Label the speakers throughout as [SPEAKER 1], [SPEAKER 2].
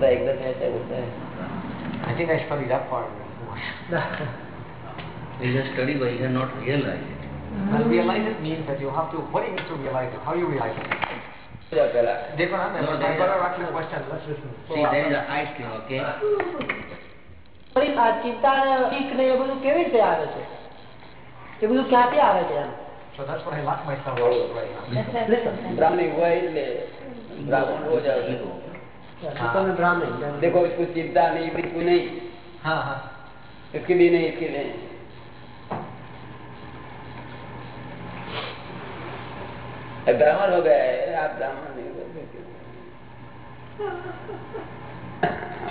[SPEAKER 1] બોલતા એકદમ
[SPEAKER 2] I think I studied that part of
[SPEAKER 3] it. It's a study, but you cannot realize it.
[SPEAKER 2] Well, realize it means that you have to, what do you mean to realize it? How do you realize it?
[SPEAKER 3] They're
[SPEAKER 2] going
[SPEAKER 3] to ask
[SPEAKER 2] you
[SPEAKER 3] a
[SPEAKER 2] question. Let's listen.
[SPEAKER 3] See, there is a high skill, okay?
[SPEAKER 4] ચિંતા પીક ને એ બધું કેવી રીતે આવે છે એ બધું ક્યાંથી આવે છે એમ
[SPEAKER 2] So that's what I lock myself out of right now.
[SPEAKER 1] Listen. Brahmin, why is it? Brahmin,
[SPEAKER 4] who is it?
[SPEAKER 1] देखो इसको चिंता नहीं बिल्कुल नहीं
[SPEAKER 2] हाँ हाँ
[SPEAKER 1] इसके लिए नहीं इसके लिए ब्राह्मण हो गया है आप ब्राह्मण नहीं हो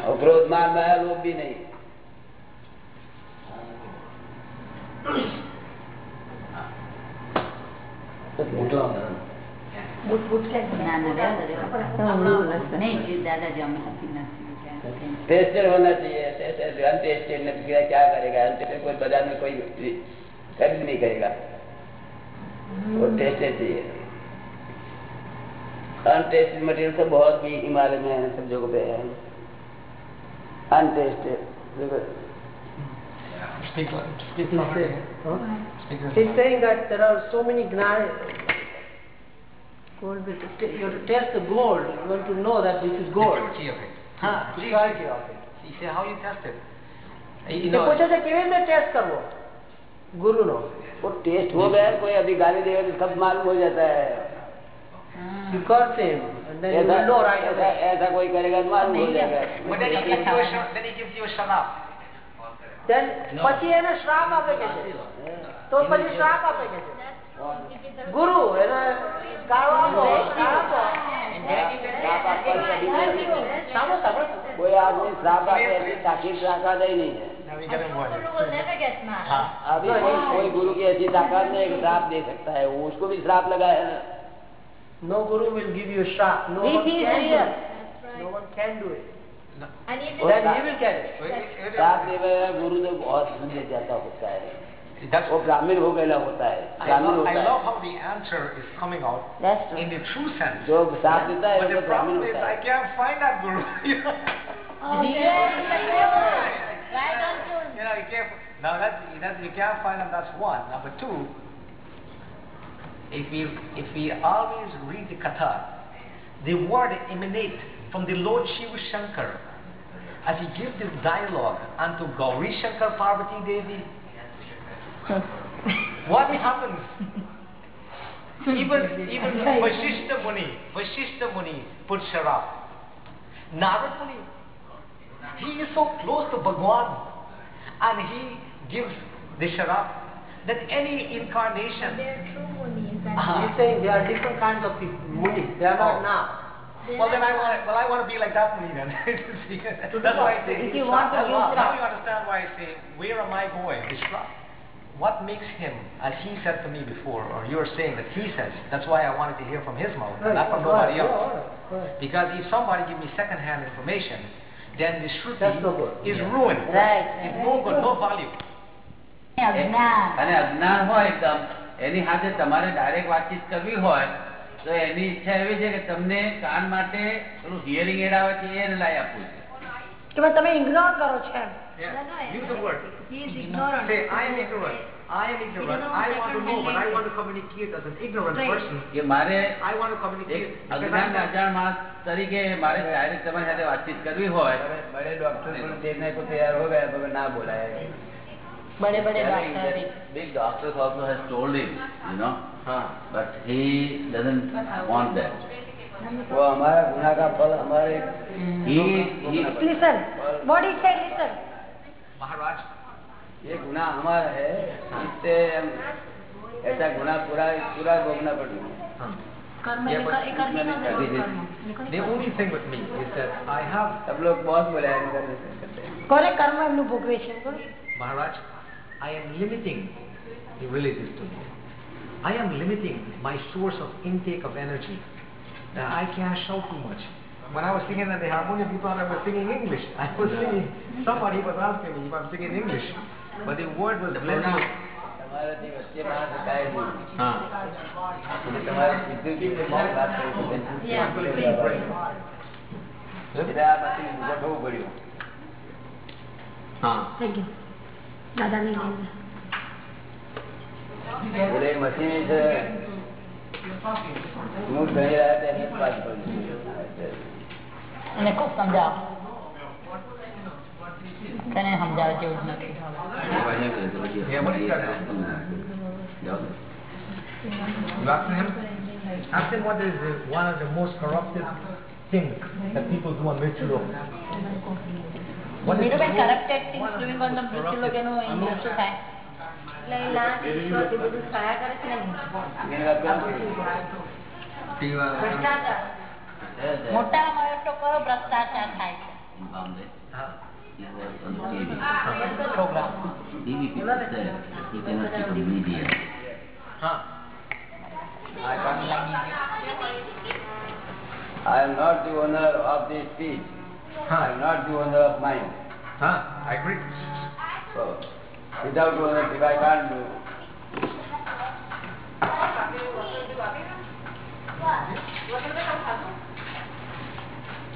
[SPEAKER 1] और क्रोध मार रहा है लोग भी नहीं मोटा टेस्टेड होना चाहिए टेस्टेड अनटेस्टेड ने किया क्या करेगा अनटेस्टेड कोई बाजार में कोई खरीद नहीं करेगा वो टेस्टेड चाहिए अनटेस्टेड मटेरियल तो बहुत भी हिमालय में है सब जगह पे है untested
[SPEAKER 2] Speak, speak
[SPEAKER 4] He
[SPEAKER 2] properly.
[SPEAKER 4] said, huh?
[SPEAKER 2] Speak this
[SPEAKER 4] He's
[SPEAKER 2] loud.
[SPEAKER 4] saying that there are so many gnai. Gold with the, you have to test the gold. You want to know that this is
[SPEAKER 2] The
[SPEAKER 4] gold.
[SPEAKER 2] purity of it. Huh? Please.
[SPEAKER 4] Purity of it.
[SPEAKER 2] You say how you test it. You
[SPEAKER 4] તે
[SPEAKER 2] know,
[SPEAKER 4] પૂછે છે કેવી રીતે test કરવો ગુરુનો
[SPEAKER 1] वो test हो गया कोई अभी गाली देगा तो सब मालूम हो जाता है
[SPEAKER 4] You curse him and then you
[SPEAKER 1] ऐसा
[SPEAKER 4] will know right
[SPEAKER 1] ऐसा,
[SPEAKER 4] away.
[SPEAKER 1] ऐसा कोई करेगा तो मालूम हो जाएगा
[SPEAKER 2] but then he gives you a sh- then he gives you a sharap.
[SPEAKER 4] Then પછી એને શ્રાપ આપે કે છે તો પછી શ્રાપ આપે કે છે ગુરુ એને ગાળો આપો ગાળ આપો
[SPEAKER 1] श्राप आपका कभी नहीं है।
[SPEAKER 4] સાંભળો સાંભળો
[SPEAKER 1] कोई आदमी श्राप आपे ऐसी ताकीद ताकत ही नहीं है
[SPEAKER 2] Now we get him one.
[SPEAKER 5] will never get mad.
[SPEAKER 2] हाँ.
[SPEAKER 1] अभी कोई कोई गुरु की ऐसी ताकत नहीं है कि श्राप दे सकता है वो उसको भी श्राप लगा है ना
[SPEAKER 4] No guru will give you shrap. No
[SPEAKER 5] If
[SPEAKER 4] one
[SPEAKER 5] he is
[SPEAKER 4] can do
[SPEAKER 5] real.
[SPEAKER 4] it. No one can do it.
[SPEAKER 5] And if
[SPEAKER 1] Well,
[SPEAKER 4] Then he will get it.
[SPEAKER 2] Wait, wait, wait,
[SPEAKER 1] श्राप देवे गुरु तो बहुत समझ जाता होता है
[SPEAKER 2] That's
[SPEAKER 1] वो ब्राह्मण हो गया होता है
[SPEAKER 2] I
[SPEAKER 1] ब्राह्मण
[SPEAKER 2] love, I
[SPEAKER 1] होता
[SPEAKER 2] love
[SPEAKER 1] है
[SPEAKER 2] how the answer is coming out
[SPEAKER 5] That's true.
[SPEAKER 2] in the true sense.
[SPEAKER 1] जो श्राप देता है
[SPEAKER 2] But
[SPEAKER 1] वो
[SPEAKER 2] the
[SPEAKER 1] ब्राह्मण
[SPEAKER 2] problem is
[SPEAKER 1] होता
[SPEAKER 2] I
[SPEAKER 1] है
[SPEAKER 2] can't find that guru. you know,
[SPEAKER 5] Oh, yes, like that. Right on tune.
[SPEAKER 2] you know, you can't. Now that, that you can't find them. That's one. Number two. If we if we always read the katha, the word emanate from the Lord Shiva Shankar, as he gives this dialogue unto Gauri Shankar Parvati Devi. what happens? even even Vashishta Muni, Vashishta Muni put sharap. Narad Muni, he is so close to Bhagwan and he gives the sharap that any incarnation.
[SPEAKER 5] They're true munis. and
[SPEAKER 2] Ah.
[SPEAKER 4] He's saying there are different kinds of people. Muni. They are not
[SPEAKER 2] Oh.
[SPEAKER 4] now.
[SPEAKER 5] they're
[SPEAKER 2] Well then I
[SPEAKER 5] not-
[SPEAKER 2] want well I want to be like that Muni then. That's why I say
[SPEAKER 5] If you want to
[SPEAKER 2] Now-
[SPEAKER 5] use
[SPEAKER 2] now
[SPEAKER 5] Shrap.
[SPEAKER 2] you understand why I say where am I going? The shrap What makes him, as he said to me before, or you're saying that he says, that's why I wanted to hear from his mouth, not from nobody
[SPEAKER 4] Right,
[SPEAKER 2] else.
[SPEAKER 4] right, right.
[SPEAKER 2] Because if somebody give me second-hand information, then the shruti
[SPEAKER 4] That's no good.
[SPEAKER 2] is ruined.
[SPEAKER 5] Right.
[SPEAKER 2] It's no good, no value.
[SPEAKER 5] અજ્ઞાન.
[SPEAKER 3] અને અજ્ઞાન હોય એકદમ એની સાથે તમારે direct વાતચીત કરવી હોય તો એની ઈચ્છા એવી છે કે તમને કાન માટે પેલું હિયરિંગ એડ આવે છે એને લાવી આપવું છે
[SPEAKER 6] કે ભાઈ તમે ઇગ્નોર કરો છો એમ
[SPEAKER 2] Yeah.
[SPEAKER 5] No, no,
[SPEAKER 2] Use the word.
[SPEAKER 5] He is ignorant.
[SPEAKER 2] Say, I am ignorant. I am ignorant.
[SPEAKER 5] know
[SPEAKER 2] I want to know, but I
[SPEAKER 5] second-hand
[SPEAKER 2] want to communicate as an ignorant
[SPEAKER 5] Right.
[SPEAKER 2] person.
[SPEAKER 3] કે મારે
[SPEAKER 2] I want to
[SPEAKER 3] એક
[SPEAKER 2] communicate because
[SPEAKER 3] અજ્ઞાન
[SPEAKER 2] I'm not-
[SPEAKER 3] અજાણ માણસ તરીકે મારે direct તમારી સાથે વાતચીત કરવી હોય
[SPEAKER 1] बड़े बड़े डॉक्टर को देखने को तैयार हो गया तो ना बोलाया
[SPEAKER 6] બડે બડે
[SPEAKER 3] Telling
[SPEAKER 6] doctor
[SPEAKER 3] that big doctors also has told him, you know,
[SPEAKER 1] हाँ
[SPEAKER 3] but he doesn't want that.
[SPEAKER 1] वो हमारा गुना का फल हमारे
[SPEAKER 3] He, he,
[SPEAKER 6] listen what is said listen
[SPEAKER 2] Maharaj,
[SPEAKER 1] ये गुना हमारा है इससे हम ऐसा गुना पूरा पूरा भोगना पड़ेगा
[SPEAKER 2] Maharaj, I am limiting the relatives to me. I am limiting my source of intake of energy. That I can't shout too much. when I was singing at the harmonium, he thought I was singing English. I was singing. Somebody was asking me if I'm singing English.
[SPEAKER 1] એટલે એ machine છે. હું ઘણી એને
[SPEAKER 5] ખૂબ સમજાવો. તને સમજાવે જેવું જ નથી
[SPEAKER 2] I him what is the, one of the most corrupted things that people do on law. What is the
[SPEAKER 5] corrupted things doing on the virtue
[SPEAKER 2] corrupted-
[SPEAKER 5] એનું English શું થાય
[SPEAKER 7] છે
[SPEAKER 1] I am not the owner of this speech. Huh. I am not the owner of mine.
[SPEAKER 2] Huh? I agree.
[SPEAKER 1] So, without ownership I can't do. What? What?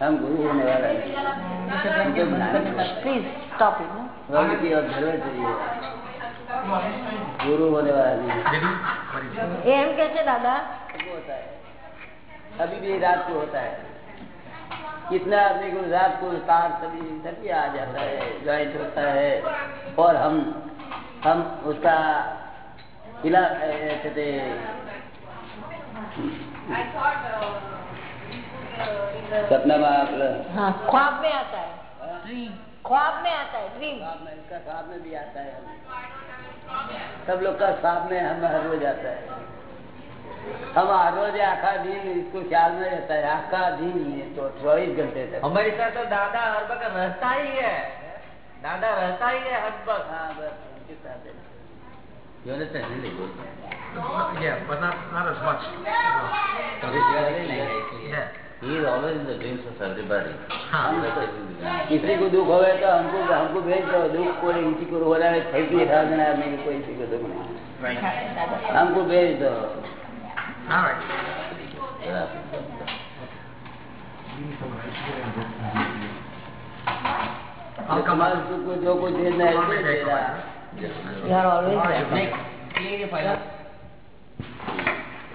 [SPEAKER 1] हम गुरु होने वाला है
[SPEAKER 5] please stop it
[SPEAKER 1] वर्ग की observer चाहिए गुरु होने वाला नहीं
[SPEAKER 2] Did he? What did he?
[SPEAKER 7] એ એમ કે છે દાદા
[SPEAKER 1] सबको होता है अभी भी रात को होता है कितना आदमी को रात को तार सभी सभी आ जाता है ज्वाइंट होता है और हम हम उसका इला कहते सपना
[SPEAKER 7] ख्वाब में आता है ख्वाब में आता है ड्रीम
[SPEAKER 1] ख्वाब में भी आता है सब लोग का ख्वाब में हम हर रोज आता है हम हर रोज आखा दिन इसको ख्याल में रहता है आखा दिन ये तो चौबीस घंटे तक
[SPEAKER 8] हमारे साथ तो दादा हर वक्त रहता ही है दादा रहता ही है हर वक्त
[SPEAKER 1] हाँ बस उनके साथ
[SPEAKER 8] You understand Hindi?
[SPEAKER 2] Yeah, but not not as much. No. Yeah.
[SPEAKER 8] He is always in the dreams of everybody.
[SPEAKER 1] हम किसी को दुख होवे तो हमको हमको भेज दो दुख कोई किसी को हो रहा है छब्बीस अठारह दिन आदमी को कोई किसी को दुख नहीं हमको भेज दो
[SPEAKER 2] All right. I'll come
[SPEAKER 1] तुम्हारे
[SPEAKER 2] out.
[SPEAKER 1] सुख को जो कुछ देना है
[SPEAKER 2] I'll
[SPEAKER 1] वो
[SPEAKER 2] make
[SPEAKER 1] दे
[SPEAKER 2] that
[SPEAKER 1] रहा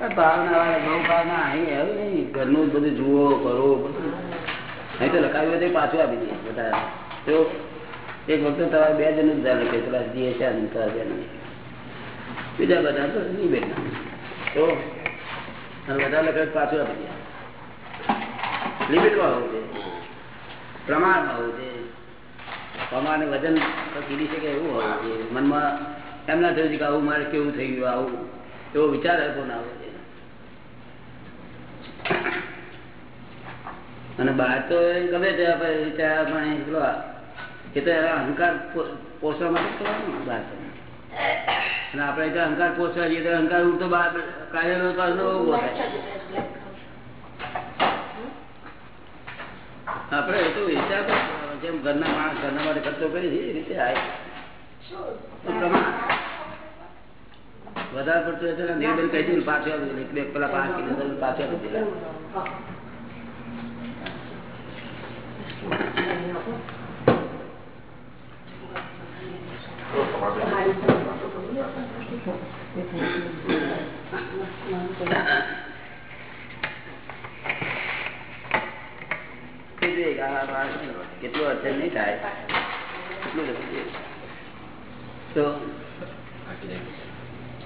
[SPEAKER 1] ભાવના વાળા બહુ ભાવના અહીં એવું નહીં. ઘરનું બધું જુઓ કરો બધું. અહીં તો લખાવ્યું હોય પાછું આપી દઈએ બધા તો એક વખતે તમારે બે જણ જ લખે પેલા જીએ ચાર બે બીજા બધા તો નહીં બેઠા. તો બધા લખે પાછું આપી દે. લિમિટમાં હોવું જોઈએ. પ્રમાણમાં હોવું જોઈએ. પ્રમાણ વજન કીધી શકે એવું હોવું જોઈએ. મનમાં એમ ના થયું છે કે આવું મારે કેવું થઈ ગયું, આવું. એવો વિચાર હતો ના જોઈએ અને બહાર તો ગમે તે વિચાર એ તો અહંકાર પોષવા માટે બહાર તો. અને આપણે ત્યાં અહંકાર પોષવા જઈએ તો અહંકાર ઉડતો બહાર થાય. આપણે એ તો વિચાર તો જેમ ઘરના માણસ ઘરના માટે ખર્ચો કરી એ રીતે આવે વધારે પડતું તો નિર્બંધ કહી દઉં પાછો બે પેલા પાંચ કિલો પાછો કેટલું અડચણ નહીં થાય. એટલું તો
[SPEAKER 7] થોડું સારું પાડી ઇન્ડિયામાં કરી લીધું કોન્ટ્રાક્ટ
[SPEAKER 1] મનમાં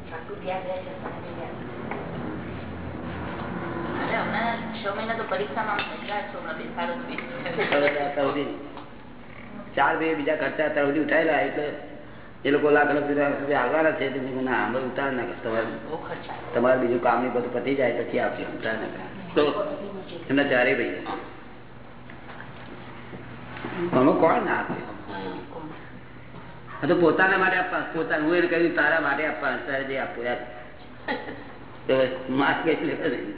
[SPEAKER 1] ચાર બે બીજા ખર્ચા તરવડી ઉઠાયેલા એટલે એ લોકો લાખ રૂપિયા સુધી આવવાના છે ના અમે ઉતાર ના તમારે તમારે બીજું કામની બધું પતી જાય પછી આપજો ઉતાર ના એમના ચારે ભાઈ અમે કોણ ના આપે તો પોતાના માટે આપવા પોતાનું. હું એને કહ્યું તારા માટે આપવા તારે જે આપવું યાર માસ કઈ લેવા નહીં.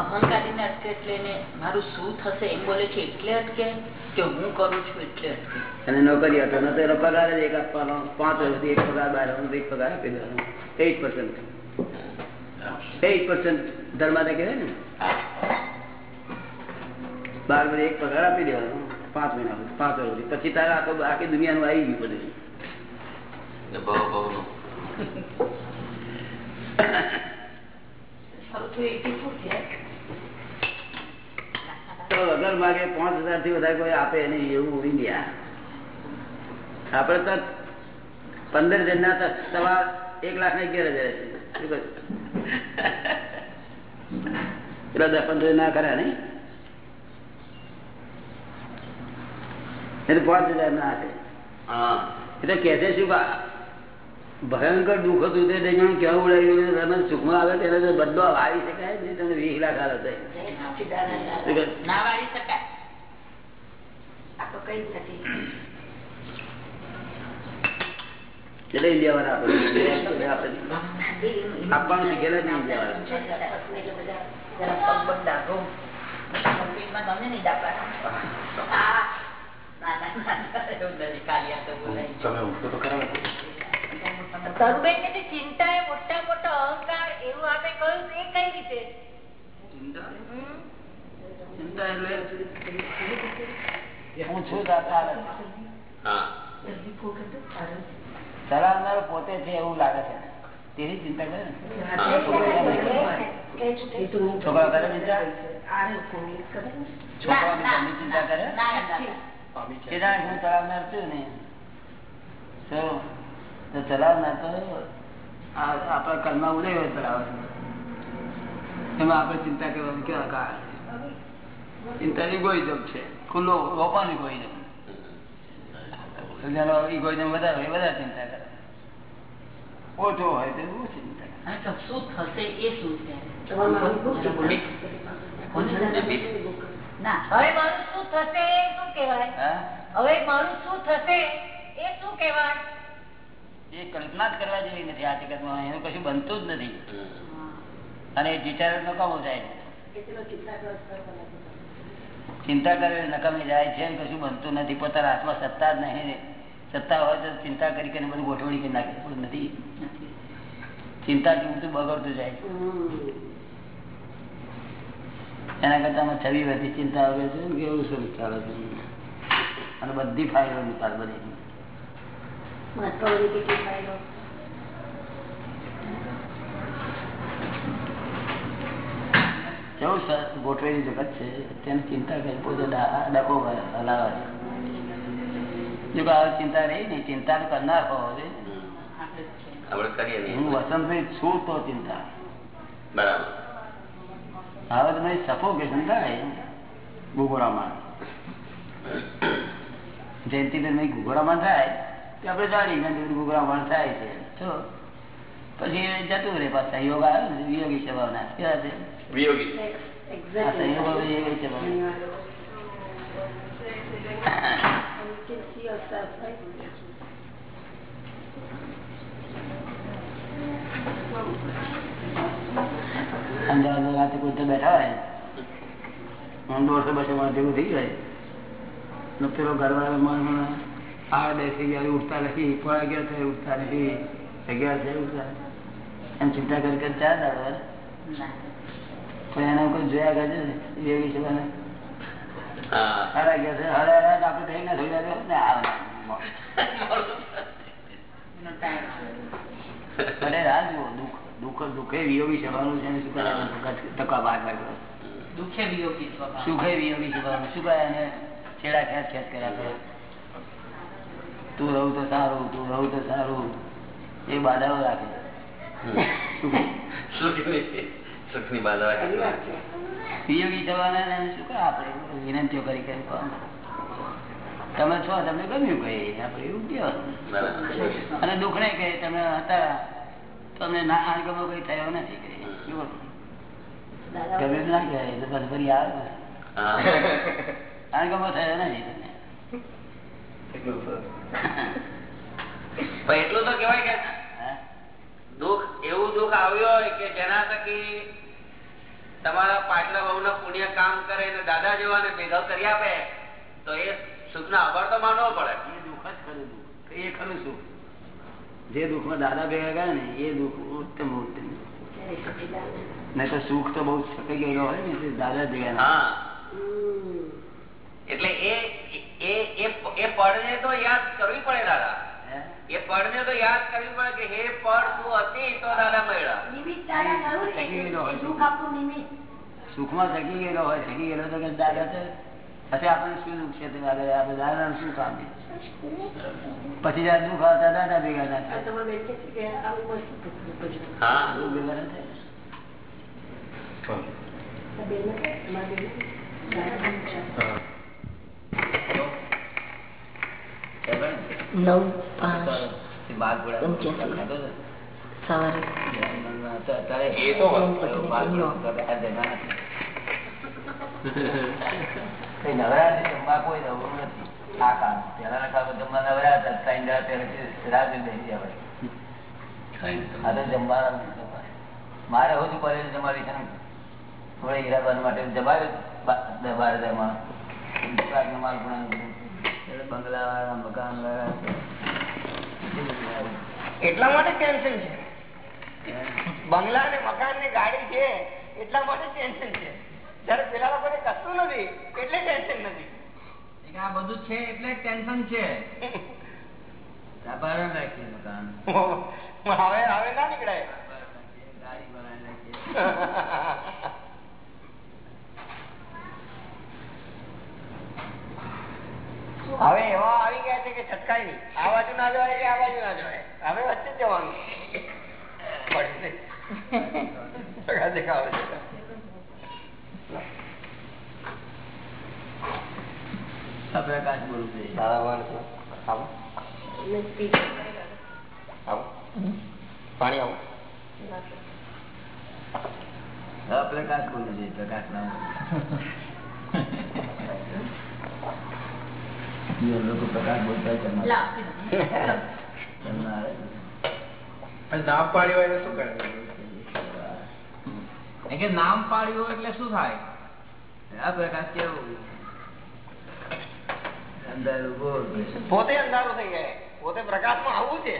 [SPEAKER 6] અહંકારીને અટકે એટલે મારું શું થશે એમ બોલે છે એટલે અટકે? કે હું કરું છું એટલે અટકે?
[SPEAKER 1] અને નોકરી હતો એનો પગાર જ એક આપવાનો. પાંચ વર્ષથી એક પગાર બાર એક પગાર આપી દેવાનો. એટ પર્સન્ટ એઇટ પર્સન્ટ ધર્માદા કહેવાય ને. બાર વર્ષે એક પગાર આપી દેવાનો. પાંચ મહિના પાંચ વર્ષ પછી તારે આખો આખી દુનિયાનું આવી ગયું બધું. વગર માગે પાંચ હજારથી વધારે કોઈ આપે નહીં એવું ઇન્ડિયા. આપડે તો પંદર જણ ના તો સવા એક લાખ ને અગિયાર હજાર છે. શું? પેલા દસ પંદર ના કર્યા નઈ એટલે પાંચ હજાર ના આપે એટલે કે છે શું ભયંકર દુઃખ હતું તે દરમિયાન કેવું ઉડાવ્યું તમે સુખમાં આવે ત્યારે તો બધો આવી શકાય નહીં તમે વીસ લાખ?
[SPEAKER 6] ના વાળી
[SPEAKER 9] નથી.
[SPEAKER 1] એટલે ઇન્ડિયા વાળા આપે. આપે. આપવાનું શીખેલા જ ઇન્ડિયા વાળા
[SPEAKER 7] ચિંતા એ મોટા મોટો અહંકાર એવું આપણે કહ્યું તે કઈ રીતે
[SPEAKER 1] ચિંતા એટલે હું. છું પોતે છે એવું લાગે છે તેની ચિંતા કરે ને છોકરા કરે ચિંતા ચિંતા કરે હું ચલાવનાર છું ને તો ચલાવનાર તો આ- આપણા કર્મમાં ઉદય હોય ચલાવે એમાં આપણે ચિંતા કરવાની કેવા કારણ ચિંતા ઇગોઇઝમ છે ખુલ્લો ઓપન ઇગોઇઝમ જેનો વધારે હોય વધારે ચિંતા કરે ઓછો હોય તો ચિંતા કરે
[SPEAKER 6] હા, તો શું થશે એ શું છે?
[SPEAKER 7] હવે મારું શું થશે એ શું કહેવાય? હવે મારું શું થશે એ શું કહેવાય?
[SPEAKER 1] એ કલ્પના જ કરવા જેવી નથી આ જગતમાં. એનું કશું બનતું જ નથી. અને વિચાર નકામો જાય ચિંતા કરે નકામી જાય છે કશું બનતું નથી. પોતાના હાથમાં સત્તા જ નહીં સત્તા હોય તો ચિંતા કરી કરીને બધું ગોઠવણી કરી નાખે. નથી. ચિંતાથી બધું બગડતું જાય. એના કરતા છવી બધી ચિંતા આવે છે કેવું શું ચાલે છે અને બધી ફાઇલો નિકાલ બધી કેવું સરસ ગોઠવેલી જગત છે. તેની ચિંતા કરી પોતે ડકો હલાવે છે. જો ચિંતા રહી ને ચિંતા કરનાર હોવો
[SPEAKER 6] આપણે જ છે.
[SPEAKER 8] આપણે કરીએ
[SPEAKER 1] હું
[SPEAKER 8] નહીં.
[SPEAKER 1] વસંતભાઈ છું તો ચિંતા.
[SPEAKER 8] બરાબર.
[SPEAKER 1] હવે તમે સફોકેશન થાય ગુગોળામાં જયંતિબેન ભાઈ ગુગોળામાં થાય. તો આપણે જાણી જયંતિબેન ગુગોળામાં થાય છે. છો પછી એ જતું રહે પાછા યોગ આવે ને વિયોગી છે ભાવના કેવા છે?
[SPEAKER 8] વિયોગી.
[SPEAKER 1] આ સંયોગો વિયોગી અમદાવાદ રાતે કોઈ બેઠા હોય હું દોઢસો બસો માણસ ભેગું થઈ જાય. ને પેલો ઘરવાળો માણસ આ બેસી ગયા ઉઠતા નથી પણ અગિયાર થયે ઉઠતા નથી અગિયાર થયે ઉઠતા એમ ચિંતા કરી કરી ચાર દાડો પણ એના કોઈ જોયા કરજો એ એવી છે મને.
[SPEAKER 8] હા.
[SPEAKER 1] સાડા અગિયાર થાય સાડા અગિયાર આપણે થઈ ના થઈ જાય ને આવે રાહ જુઓ દુઃખ. દુઃખ દુઃખે. વિયોગી થવાનું છે શું કરવાનું ટકા બાર બાર
[SPEAKER 6] દુઃખે વિયોગી
[SPEAKER 1] સુખે વિયોગી થવાનું શું કરે? અને છેડા ખેંચ ખેંચ કર્યા કરે. તું રહું તો સારું તું રહું તો સારું. એ બાધાઓ રાખે.
[SPEAKER 10] સુખની બાધા
[SPEAKER 11] ખરી વાત છે.
[SPEAKER 1] વિયોગી થવાના શું કરે? આપણે વિનંતીઓ કરી કરી? તમે છો તમને ગમ્યું કહે આપણે એવું કહેવાનું. અને દુઃખ નહીં કહે તમે હતા તમને ના અણગમો કઈ થયો નથી ગમે ના કહેવાય તો ફરી આવે. ને. અણગમો થયો નથી તમને.
[SPEAKER 3] એટલું તો. કેવાય કે દુઃખ એવું દુઃખ આવ્યું હોય કે જેના થકી તમારા પાટલા બહુ પુણ્ય કામ કરે ને દાદા જેવાને ભેગા કરી આપે તો એ સુખ ના અભાર તો માનવો પડે.
[SPEAKER 1] એ દુઃખ જ ખરું દુઃખ. એ ખરું સુખ. જે દુઃખમાં દાદા ભેગા ગયા ને એ દુઃખ ઉત્તમ ઉત્તમ. નહીં તો સુખ તો બહુ છકી ગયેલો હોય ને દાદા ભેગા ના
[SPEAKER 3] હા. એટલે એ એ એ એ તો યાદ કરવી પડે દાદા. એ પડ ને તો યાદ કરવી પડે કે હે પળ તું હતી તો દાદા મળ્યા.
[SPEAKER 1] સુખમાં થકી ગયેલો હોય થકી ગયેલો તો દાદા દાદા તો આપણને શું દુઃખ છે તે દાદા શું કામ પછી જયારે દુઃખ આવતા દાદા ભેગા ના થાય. ભેગા ના થાય.
[SPEAKER 11] નવ પાંચ? સવારે.
[SPEAKER 10] એ તો
[SPEAKER 1] કઈ નવરા જમવા કોઈ નવરું નથી. આ કામ. પહેલાના કામ જમવા નવરા હતા. ત્રણ પહેલેથી રાહ બેસી જવાય. આ તો જમવા મારે ઓછું પડે જમાવી છે થોડા હીરાબાન માટે જમાવ્યું બાર હજારમાં માલ પણ બંગલા વાળા મકાન વાળા
[SPEAKER 7] એટલા માટે ટેન્શન છે બંગલા ને મકાન ને ગાડી છે એટલા માટે ટેન્શન છે જયારે પેલા લોકોને કશું નથી એટલે ટેન્શન નથી.
[SPEAKER 3] આ બધું છે એટલે ટેન્શન છે.
[SPEAKER 1] ભાડે રાખીએ મકાન.
[SPEAKER 7] હવે હવે ના નીકળાય.
[SPEAKER 1] ગાડી બનાવી રાખીએ
[SPEAKER 7] હવે એવા આવી ગયા છે કે છટકાય નહીં. આ બાજુ ના જવાય કે આ બાજુ ના જવાય. હવે વચ્ચે જવાનું. દેખાવે છે.
[SPEAKER 1] પ્રકાશ બોલું છે
[SPEAKER 7] દાદા ભગવાન આવો. આવો. પાણી આવો.
[SPEAKER 1] પ્રકાશ બોલું છે પ્રકાશ ના લોકો પ્રકાશ બોલતા હોય તેમાં- તેમાં આવે.
[SPEAKER 10] હોય તો શું કરે?
[SPEAKER 3] કે નામ પાડ્યું એટલે શું થાય?
[SPEAKER 1] આ પ્રકાશ કેવું?
[SPEAKER 7] પોતે અંધારું થઈ ગયા પોતે પ્રકાશમાં આવવું છે.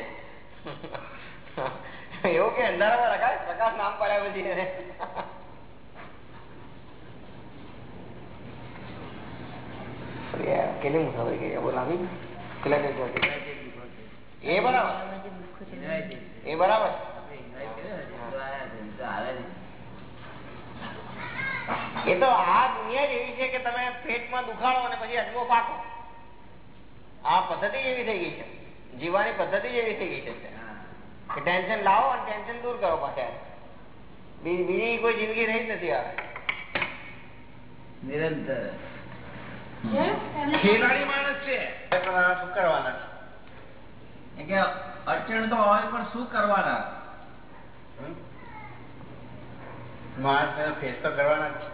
[SPEAKER 7] એવું કે અંધારામાં રખાય? પ્રકાશ નામ પાડ્યા પછી કેટલી મુસાફરી કરી બોલ કેટલા કઈ એ બરાબર. એ બરાબર. એ તો આ દુનિયા જ એવી છે કે તમે પેટમાં દુખાડો અને પછી અજમો પાકો. આ પદ્ધતિ એવી થઈ ગઈ છે. જીવવાની પદ્ધતિ જ એવી થઈ ગઈ છે. કે ટેન્શન લાવો અને ટેન્શન દૂર કરો પાછા. બીજી કોઈ જિંદગી રહી જ નથી આવે
[SPEAKER 1] નિરંતર.
[SPEAKER 10] ખેલાડી માણસ છે. શું કરવાના?
[SPEAKER 3] અડચણ તો હોય પણ શું કરવાના?
[SPEAKER 10] માણસ ફેસ તો કરવાના જ છે.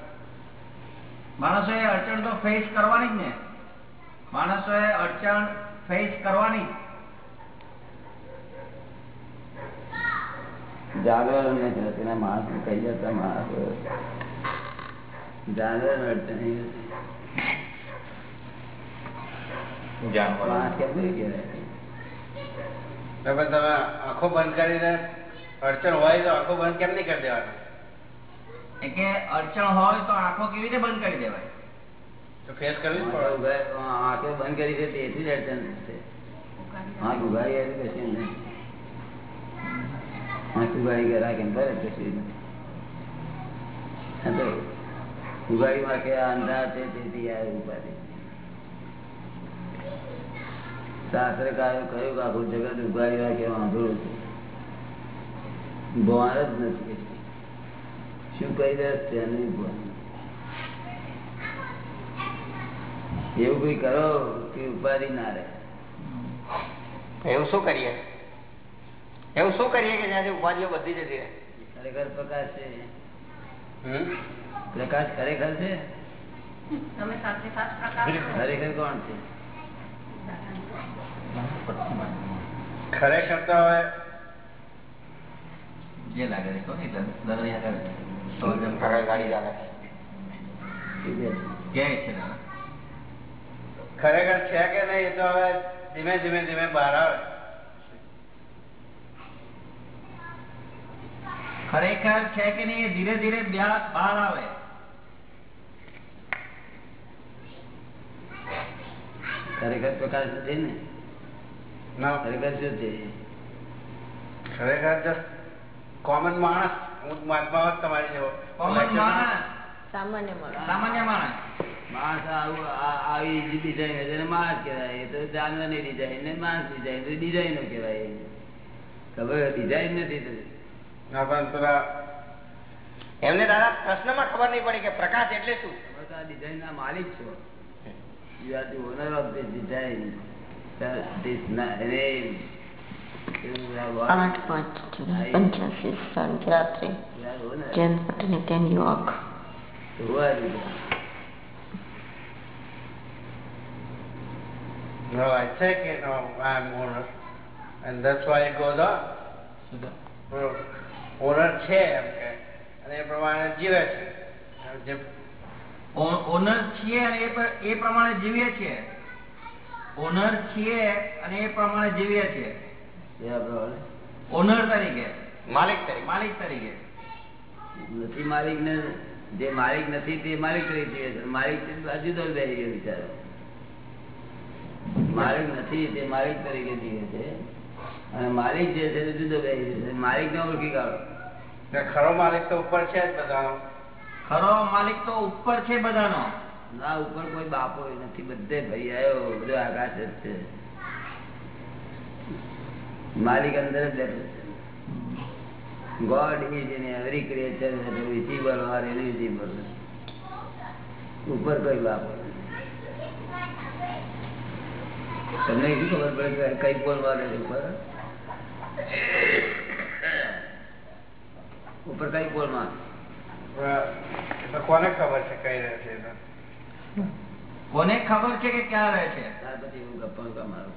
[SPEAKER 3] માણસોએ અડચણ તો ફેસ કરવાની જ ને. માણસોએ અડચણ ફેસ કરવાની.
[SPEAKER 1] જાનવર ને તેના માણસ કહી જતા માણસ. જાનવર અડચણ. માણસ કહેવાય?
[SPEAKER 10] આંખો બંધ કરીને અડચણ હોય તો આંખો બંધ કેમ નહીં કરી દેવાના?
[SPEAKER 3] એ કે અડચણ હોય તો આંખો કેવી રીતે બંધ કરી દેવાય
[SPEAKER 10] તો ફેસ કરવી જ
[SPEAKER 1] આંખો
[SPEAKER 10] પડે
[SPEAKER 1] ઉઘાડ- આંખો બંધ કરી છે તેથી જ અડચણ છે આંખ ઉઘાડી હતી કશું નહીં આંખ ઉગાડી કે રાખે ને ભરે કશું નથી આ તો ઉગાડી માં કે આ અંધા છે તેથી આ ઉપાધિ શાસ્ત્રે કહ્યું કહ્યું કે આખું જગત ઉગાડી રાખે વાંધોળું છે ભાન જ નથી શું કહી રહ્યા છે એવું કઈ કરો કે ઉપાધિ ના રહે.
[SPEAKER 7] એવું શું કરીએ? એવું શું કરીએ કે જ્યાંથી ઉપાધિઓ બધી જતી રહે?
[SPEAKER 1] ખરેખર પ્રકાશ છે.
[SPEAKER 10] હમ?
[SPEAKER 1] પ્રકાશ ખરેખર છે?
[SPEAKER 6] તમે સાથે
[SPEAKER 1] ખરેખર કોણ છે?
[SPEAKER 10] ખરેખર તો હવે
[SPEAKER 3] જે લાગે છે કહો ને એટલે દરવાજા આગળ
[SPEAKER 7] આગળ ગાડી ચાલે
[SPEAKER 1] શું કહે છે?
[SPEAKER 3] ક્યાંય છે દાદા?
[SPEAKER 10] ખરેખર છે કે નહીં એ તો હવે ધીમે ધીમે ધીમે બહાર આવે
[SPEAKER 3] ખરેખર છે કે નહીં એ ધીરે ધીરે બ્યા- બહાર આવે
[SPEAKER 1] ખરેખર પ્રકાશ નથી ને
[SPEAKER 10] ના
[SPEAKER 1] ખરેખર શું છે
[SPEAKER 10] ખરેખર જસ્ટ કોમન માણસ. હું મહાત્મા હોત તમારી જેવો.
[SPEAKER 3] કોમન માણસ.
[SPEAKER 5] સામાન્ય માણસ.
[SPEAKER 3] સામાન્ય માણસ.
[SPEAKER 1] માણસ આવું આવી ડિઝાઇન હોય તેને માણસ કહેવાય. એ તો જાનવરની ડિઝાઇન ને માણસ ડિઝાઇન તો ડિઝાઇનો કહેવાય. ખબર ડિઝાઇન નથી
[SPEAKER 7] એમને દાદા પ્રશ્નમાં ખબર નહીં પડી કે પ્રકાશ એટલે શું?
[SPEAKER 1] તમે તો આ ડિઝાઇન ના માલિક છો. You are the owner of this design this?
[SPEAKER 11] આઠ પાંચ પંચ્યાસી સાંજે રાત્રે
[SPEAKER 1] You. Jain who are you?
[SPEAKER 10] No, I take it, no, I'm owner. And that's why it goes on. Owner છે એમ કે અને એ પ્રમાણે જીવે છે જે
[SPEAKER 3] ઓનર છીએ અને એ એ પ્રમાણે જીવીએ છીએ ઓનર છીએ અને એ પ્રમાણે જીવીએ છીએ? ઓનર તરીકે.
[SPEAKER 7] માલિક તરીકે.
[SPEAKER 3] માલિક તરીકે.
[SPEAKER 1] નથી માલિક ને જે માલિક નથી તે માલિક તરીકે માલિક જુદો બેસી ગયો બિચારો. માલિક નથી તે માલિક તરીકે જીવે છે. અને માલિક જે છે તે જુદો બેસી ગયો છે. માલિક ને ઓળખી કાઢો.
[SPEAKER 10] ખરો માલિક તો ઉપર છે બધાનો.
[SPEAKER 3] ખરો માલિક તો ઉપર છે બધાનો.
[SPEAKER 1] ના ઉપર કોઈ બાપો નથી. બધે ભાઈ આવ્યો બધો આકાશ જ છે. માલિક અંદર જ બેઠો છે. God is in every creature visible or invisible ઉપર કોઈ બાપ તમને શું ખબર પડે કે કઈ બોલવાનું છે ઉપર? ઉપર કઈ બોલમાં
[SPEAKER 10] કોને ખબર છે કઈ રહે છે
[SPEAKER 3] કોને ખબર છે કે ક્યાં રહે છે?
[SPEAKER 1] ત્યાર પછી હું ગપ્પા મારું.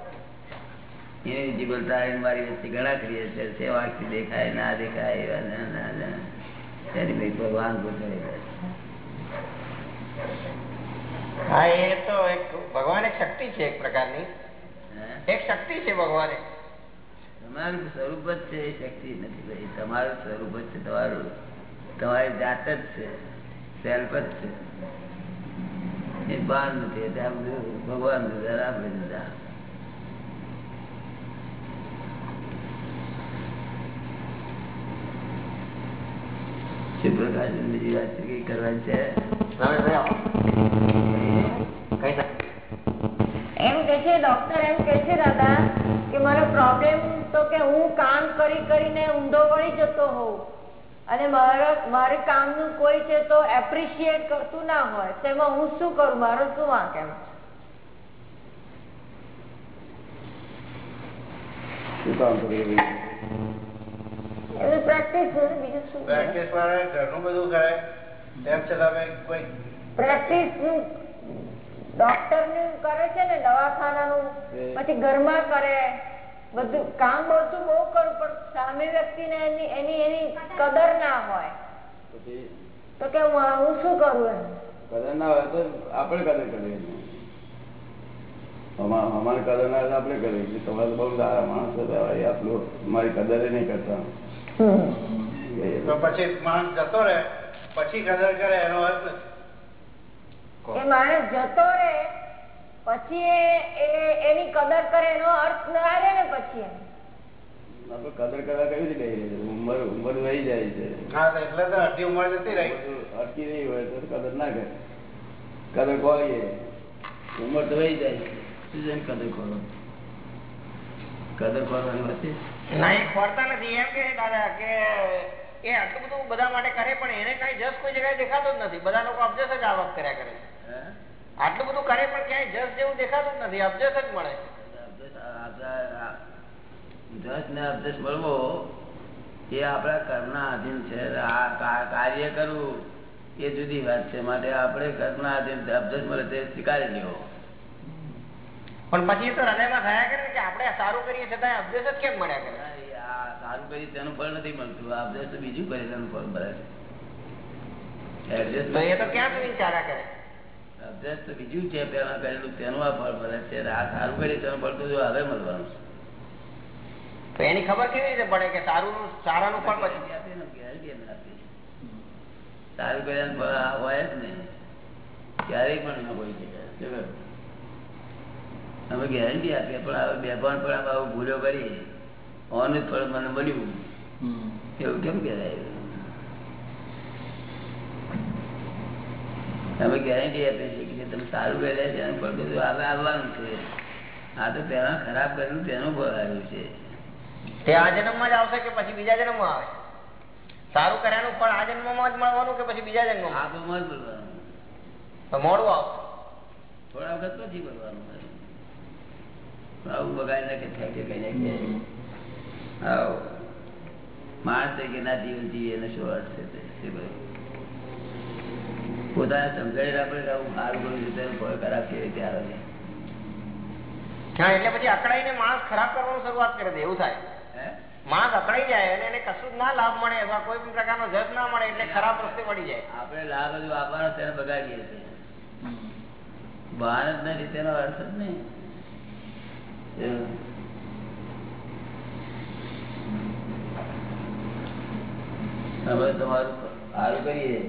[SPEAKER 1] Invisible તારી મારી વચ્ચે ઘણા creature છે વાંકથી દેખાય ના દેખાય એવા ના ના ના. તેની ભાઈ ભગવાન ગોઠવેલા
[SPEAKER 7] હા એ તો એક ભગવાન એક શક્તિ છે એક પ્રકારની. એક શક્તિ છે ભગવાન.
[SPEAKER 1] તમારું સ્વરૂપ જ છે એ શક્તિ નથી ભાઈ તમારું સ્વરૂપ જ છે તમારું તમારી જાત જ છે સેલ્ફ જ છે. એ બાર નથી બધું ભગવાન જુદા આપણે જુદા શું પ્રકાશ બીજી વાત છે કઈ કરવાની છે
[SPEAKER 7] રમેશભાઈ આવો. કઈ શકે?
[SPEAKER 5] એમ કે છે ડોક્ટર એમ કે છે દાદા કે મારો પ્રોબ્લેમ તો કે હું કામ કરી કરીને ઊંધો વળી જતો હોઉં. અને મારા મારે કામનું કોઈ છે તો એપ્રિશિએટ કરતું ના હોય. તેમાં હું શું કરું? મારો શું વાંક એમ?
[SPEAKER 1] શું કામ કર્યું
[SPEAKER 5] એવી પ્રેક્ટિસ બીજું શું?
[SPEAKER 10] પ્રેક્ટિસ વાળા ઘરનું બધું કરે તેમ છતાં કોઈ
[SPEAKER 5] પ્રેક્ટિસનું ડોક્ટરનું કરે છે ને દવાખાનાનું પછી ઘરમાં કરે બધું કામ બધું બહુ કરું પણ સામે વ્યક્તિને એની એની એની કદર ના હોય. તો કે હું શું કરું એમ?
[SPEAKER 1] કદર ના હોય તો આપણે કદર કરીએ. અમા- અમારે કદર ના આપડે આપણે કરીએ. તમારે બહુ સારા માણસો હતા આપણું મારી કદર નહીં કરતા.
[SPEAKER 10] તો પછી માણસ જતો રહે પછી કદર કરે એનો અર્થ
[SPEAKER 5] એ માણસ જતો રહે પછી એ- એ- એની કદર કરે એનો અર્થ ના રહે ને પછી એમ.
[SPEAKER 1] કદર કરવા કેવી રીતે કહી ઉંમર ઉંમર વહી જાય છે.
[SPEAKER 10] એટલે તો અડધી ઉંમર જતી રહી.
[SPEAKER 1] અટકી રહી હોય તો કદર ના કરે. કદર કોરીએ ઉંમર તો વહી જાય. છે કદર કરો કદર કરવાની વાત
[SPEAKER 7] ખોરતા નથી. એમ કે દાદા કે એ આટલું બધું બધા માટે કરે પણ એને કઈ જસ કોઈ જગ્યાએ દેખાતો જ નથી. બધા લોકો અબજસ જ આવક કર્યા કરે છે. આટલું બધું કરે પણ ક્યાંય જસ જેવું દેખાતું જ નથી. અબજસ જ મળે
[SPEAKER 1] જસ ને અભ્યાસ મળવો એ આપણા કર્મના આધીન છે. આ કાર્ય કરવું એ જુદી વાત છે. માટે આપણે કર્મના આધીન અભ્યાસ મળે તે સ્વીકારી લેવો
[SPEAKER 7] પણ પછી તો હૃદયમાં થયા કરે કે આપણે સારું કરીએ છતાં અભ્યાસ જ કેમ મળ્યા કરે?
[SPEAKER 1] સારું કરી તેનું ફળ નથી મળતું. અભ્યાસ બીજું કરે તેનું ફળ મળે છે.
[SPEAKER 7] એ તો ક્યાં સુધી ચાલ્યા કરે?
[SPEAKER 1] અભ્યાસ તો બીજું છે. પેલા કરેલું તેનું આ ફળ મળે છે. આ સારું કરી તેનું ફળ તો હવે મળવાનું છે.
[SPEAKER 7] તો એની ખબર કેવી રીતે પડે કે સારું
[SPEAKER 1] ને. સારું કર્યાનું ફળ હોય જ નહીં. ક્યારેય પણ ન હોય છે? અમે ગેરંટી આપીએ પણ હવે બે પણ પણ આવું ભૂલો કરી. ઓન ફળ મને મળ્યું. એવું કેમ કહેવાય? અમે ગેરંટી આપીએ છીએ કે તમે સારું કર્યા છે એનું ફળ બધું આવે આવવાનું છે. આ તો પહેલા ખરાબ કર્યું તેનું ફળ આવ્યું છે.
[SPEAKER 7] તે આ જન્મમાં જ આવશે કે પછી બીજા જન્મમાં આવે? સારું કર્યાનું ફળ આ જન્મમાં જ મળવાનું કે પછી બીજા
[SPEAKER 1] આ તો
[SPEAKER 7] મળવાનું. મોડું આવશે.
[SPEAKER 1] થોડા વખત પછી હોય. આવું બગાડી નાખે થાય કઈ નાખે. આવો. માણસ જીવીએ એનો શું અર્થ છે? પોતાને સમજાવી આપણે આવું સારું કર્યું છે ફળ ખરાબ છે
[SPEAKER 7] ત્યારે એટલે પછી અકળાઈને માણસ ખરાબ કરવાનું શરૂઆત કરે છે એવું થાય.
[SPEAKER 1] હે?
[SPEAKER 7] માણસ અકળાઈ જાય અને એને કશું જ ના લાભ મળે અથવા કોઈ પણ પ્રકારનો જસ ના મળે એટલે ખરાબ રસ્તે પડી જાય.
[SPEAKER 1] આપણે લાભ હજુ આપવાનો તેને બગાડીએ છીએ. ભારત ના રીતે અર્થ જ નહીં. તમારું સારું કરીએ.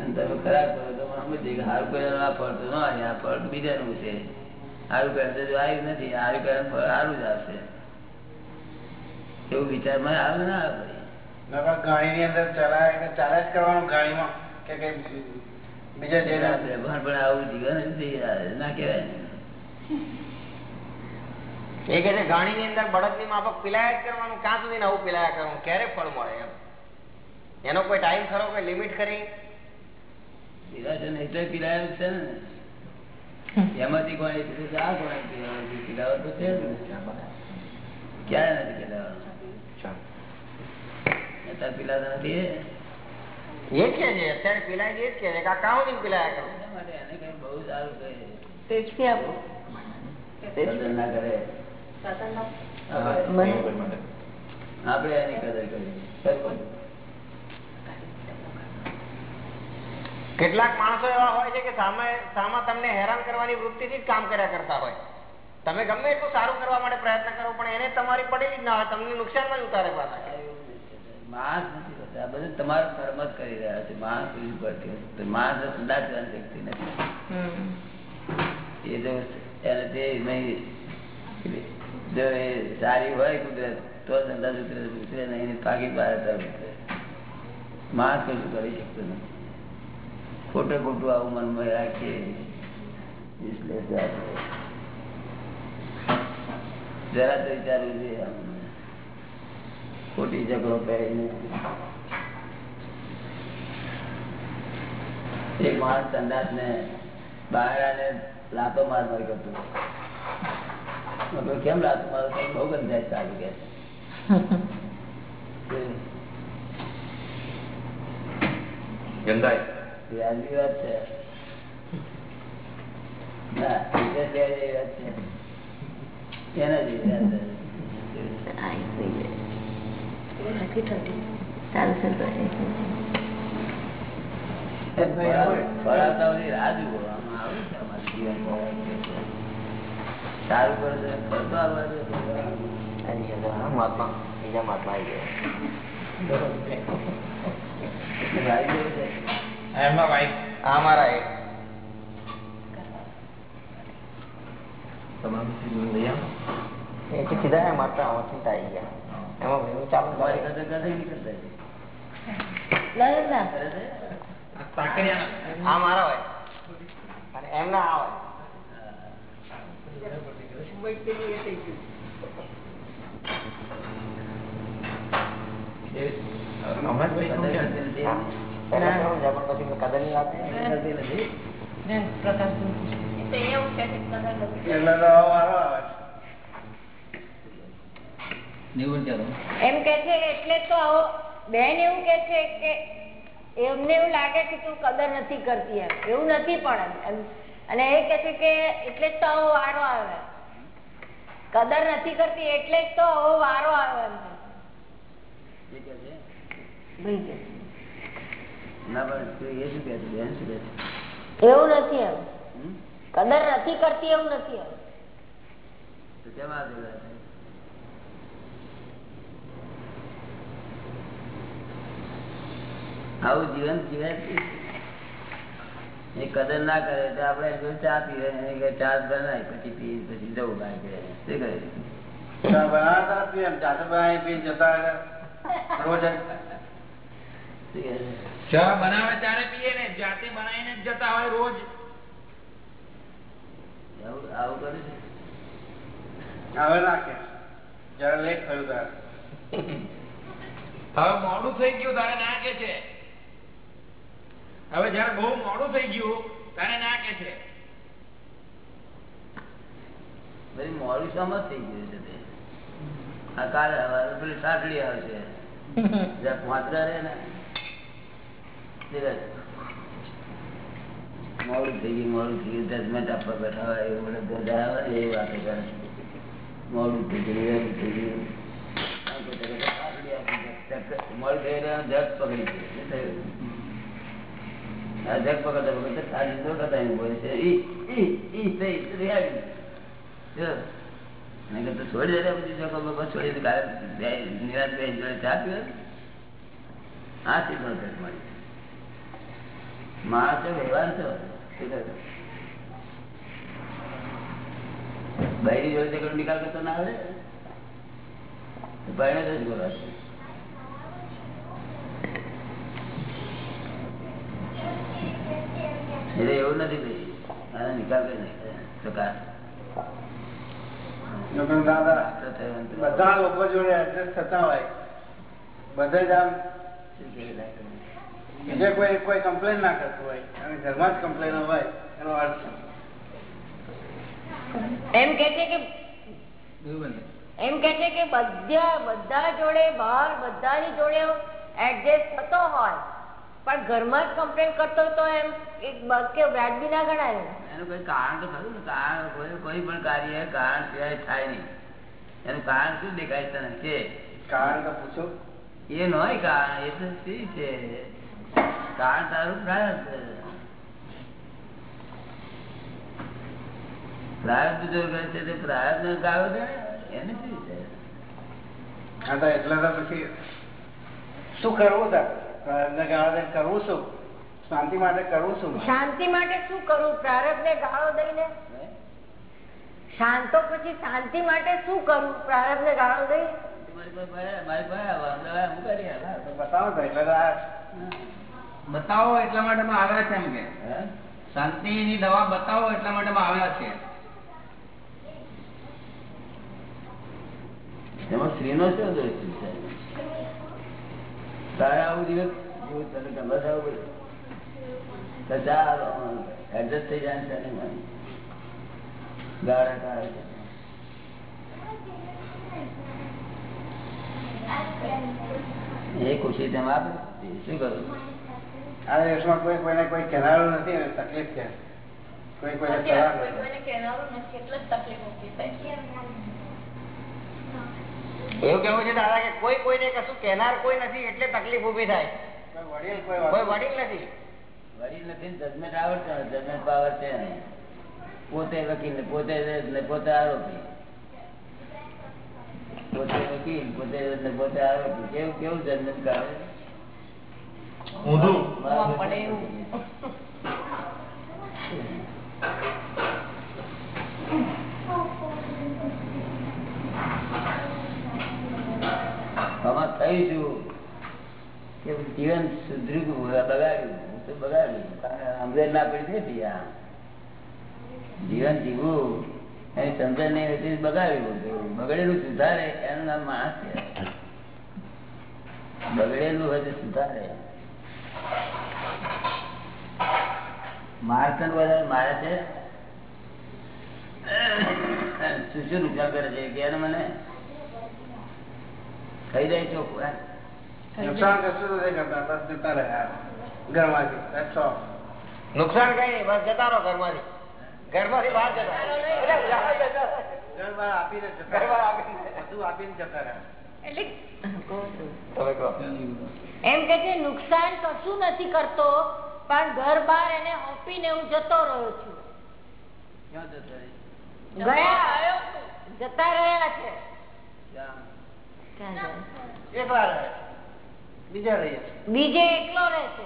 [SPEAKER 1] અને તમે ખરાબ કરો તો સમજીએ કે સારું કર્યાનું આ ફળ તો ન આ ફળ બીજાનું છે. સારું કર્યા જો આવ્યું નથી સારું કર્યાનું ફળ સારું જ આવશે. એવું વિચારમાં આવે ના આવે
[SPEAKER 10] ગાણીની અંદર ચલાય ચાલે જ કરવાનું ગાણીમાં કે કઈ બીજા
[SPEAKER 1] જે પણ આવું જીવન ના કહેવાય. ને
[SPEAKER 7] એ કે છે ગાણીની અંદર બળદની માફક પિલાયા જ કરવાનું ક્યાં સુધી નવું પિલાયા કરવાનું? ક્યારે ફળ મળે એમ? એનો કોઈ ટાઈમ ખરો કોઈ લિમિટ ખરી?
[SPEAKER 1] એટલે પીલાયું છે ને. એમાંથી કોણ આ કોણે પીલાવાનું તો છે ક્યારે નથી પીલાવાનું અત્યારે પીલાતા નથી એ?
[SPEAKER 7] એ કે છે અત્યારે પિલાય છે એ જ કે છે કે આ કાં સુધી પિલાયા કરો?
[SPEAKER 1] એટલા માટે એને કઈ બહુ સારું કહે
[SPEAKER 11] આપો.
[SPEAKER 1] ના કરે આપણે એની કદર કરીએ
[SPEAKER 7] કેટલાક માણસો એવા હોય છે કે સામે સામા તમને હેરાન કરવાની વૃત્તિથી જ કામ કર્યા કરતા હોય. તમે ગમે એટલું સારું કરવા માટે પ્રયત્ન કરો પણ એને તમારી પડેલી જ ના હોય તમને નુકસાનમાં જ ઉતારે પાછા.
[SPEAKER 1] માણસ નથી કરતા. આ બધું તમારું કર્મ જ કરી રહ્યા છે. માણસ બીજું કરતી. માણસ કરવાની શક્તિ નથી. એ જો એને તે નહીં જો એ સારી હોય કુદરત તો સંદાસ ઉતરે ઉતરે નહીં ને પાકી બહાર તરફ ઉતરે. માણસ કશું કરી શકતો નથી. ખોટે ખોટું આવું મનમાં રાખીએ. એટલે સારું. જરા તો વિચારવું જોઈએ આમ. ખોટી ઝઘડો કરીને એક માણસ સંદાસ ને બાયરાને લાતો માર માર કરતો. મેં કહ્યું, કેમ રાત બહુ ગંધાય ચાલુ કે
[SPEAKER 12] ગંધાય
[SPEAKER 1] વ્યાજબી વાત છે. ના વાત છે. એના જેવી વાત રાહ જોવામાં આવે છે અમારું જીવન સારું કરે છે. ફરતો આવવા દે.
[SPEAKER 7] મહાત્મા. બીજા મહાત્મા આવી ગયા. મારા એક.
[SPEAKER 3] તમારું સીધું
[SPEAKER 7] મારતા આમાં આવી. ગયા. એમાં ચાલુ
[SPEAKER 3] આ
[SPEAKER 7] મારા હોય. અને એમના આ હોય.
[SPEAKER 5] એમ કે છે એટલે તો બેન એવું કે છે કે એમને એવું લાગે કે હું કદર નથી કરતી એમ એવું નથી પણ એમ. અને એ કે છે કે એટલે જ તો આવો વારો આવે. કદર નથી કરતી એટલે જ તો આવો વારો આવે? એવું નથી એમ. કદર નથી કરતી એવું નથી એમ.
[SPEAKER 1] આવું જીવન જીવાય. એ કદર ના કરે તો આપણે જો ચા પીવે કે ચા જ બનાય પછી પી પછી જવું બહાર કે શું કરે
[SPEAKER 10] ચા બનાવી
[SPEAKER 3] બનાવે ત્યારે પીએ ને. જાતે બનાવીને જતા હોય રોજ.
[SPEAKER 1] આવું કરે છે?
[SPEAKER 10] હવે નાખે જયારે લેટ થયું ત્યારે.
[SPEAKER 3] હવે મોડું થઈ ગયું તારે ના કે છે. હવે જયારે બહુ મોડું થઈ ગયું, તારે ના કે છે.
[SPEAKER 1] મોડું સમજ થઈ ગયું મોડું થઈ ગયું, મોડું થઈ ગયું. એવું મોડું થઈ ગયું વહેલું થઈ ગયું. મોડું થઈ ગયું જગ પકડી ગયું. જગ પકડતા પકડતા છે. ઈ ઈ ઈ થઈ જો. છોડી દે પછી છોડી કાલે બે- જોડે ચા પીવે. આ સીધો છે મારી માણસ વ્યવહાર છો? શું જોડે નિકાલ કરતો ના આવે બહેનો જ બોલા એટલે એવું નથી ભાઈ. આનો નિકાલ કરી નાખે તો કા-
[SPEAKER 10] નકર દાદા
[SPEAKER 1] તો થયો અંતર.
[SPEAKER 10] બધા લોકો જોડે એડજસ્ટ થતા હોય. બધે જ આમ
[SPEAKER 1] શું કહે ડાક્ટર?
[SPEAKER 10] બીજે કોઈ કોઈ કમ્પ્લેન ના કરતું હોય. અને ઘરમાં જ કમ્પ્લેન હોય એનો અર્થ
[SPEAKER 5] એમ કે છે કે એમ કે છે કે બધા બધા જોડે બહાર બધાની જોડે એડજસ્ટ થતો હોય. પણ ઘરમાં જ કમ્પ્લેન કરતો તો એમ કે વ્યાજબી ના ગણાય
[SPEAKER 1] એનું કોઈ કારણ તો ખરું ને? કારણ કોઈ કોઈ પણ કાર્ય કારણ સિવાય થાય નહીં. એનું કારણ શું દેખાય તને? કે?
[SPEAKER 10] કારણ તો પૂછો.
[SPEAKER 1] એ નોય કારણ એ તો શી છે? કારણ તારું પ્રારબ્ધ. પ્રારબ્ધ જો કરે છે તે પ્રારબ્ધ નો ગાળો છે એને શું છે?
[SPEAKER 10] હા તો એટલા તો પછી શું કરવું તાર? ગાળા કરવું શું શાંતિ માટે કરવું શું
[SPEAKER 5] શાંતિ માટે શું કરવું પ્રારબ્ધ ને ગાળો દઈને? શાંતો પછી શાંતિ માટે શું કરવું પ્રારબ્ધ ને ગાળો દઈ?
[SPEAKER 10] બતાવો એટલે
[SPEAKER 3] બતાવો એટલા માટે આવ્યા છે એમ કે.
[SPEAKER 1] શાંતિ
[SPEAKER 3] શાંતિની દવા બતાવો એટલા માટે આવ્યા છે.
[SPEAKER 1] એમાં સ્ત્રીનો શું દોષ છે? તારે આવું દિવસ તને આવું? તો ચાલ એડજસ્ટ થઈ જાય તને. ગાળા. એ ખુશી તેમ આપે શું કરું
[SPEAKER 10] આ દેશમાં કોઈ કોઈને કોઈ કહેનારું નથી ને તકલીફ છે કોઈ કોઈને
[SPEAKER 6] કહેનારું નથી એટલે તકલીફ
[SPEAKER 7] એવું કેવું છે દાદા કે કોઈ કોઈને કશું કહેનાર કોઈ નથી એટલે તકલીફ ઊભી થાય.
[SPEAKER 10] કોઈ વડીલ
[SPEAKER 7] નથી.
[SPEAKER 1] વડીલ નથી. જજમેન્ટ આવડતો જજમેન્ટ પાવર છે પોતે વકીલ પોતે પોતે આરોપી. પોતે વકીલ પોતે પોતે આરોપી. કેવું કેવું જજમેન્ટ કાઢે?
[SPEAKER 3] ઊંધું.
[SPEAKER 5] પડે એવું.
[SPEAKER 1] આમાં થયું શું? કે જીવન સુધર્યું બગાડ્યું. તો બગાડ્યું. સમજણ ના પડી નથી આ. જીવન જીવવું, એની સમજણ નહીં હોય તો બગાડ્યું. બગડેલું સુધારે, એનું નામ માણસ છે. બગડેલું તો સુધારે. મારકન વધારે મારે છે. શું શું કરે છે? કે એને મને. થઈ જાય ચોખ્ખું હે?
[SPEAKER 10] નુકસાન કશું નથી કરતા બસ જતા રહ્યા ઘરમાંથી.
[SPEAKER 7] નુકસાન કઈ બસ જતા રહો ઘરમાંથી. ઘરમાંથી બહાર જતા
[SPEAKER 10] આપીને જતા રહ્યા.
[SPEAKER 7] આપીને.
[SPEAKER 10] જતા રહ્યા
[SPEAKER 5] એટલે એમ કે છે નુકસાન કશું નથી કરતો પણ ઘર બાર એને હોપીને હું જતો રહ્યો છું? ગયા જતા રહ્યા છે?
[SPEAKER 10] એકલા રહે બીજા રહીએ
[SPEAKER 5] બીજે એકલો રહે છે.